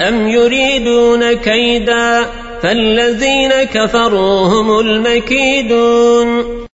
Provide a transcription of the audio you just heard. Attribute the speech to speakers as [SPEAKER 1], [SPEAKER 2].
[SPEAKER 1] أَمْ يُرِيدُونَ كَيْدًا فَالَّذِينَ كَفَرُوا هُمُ الْمَكِيدُونَ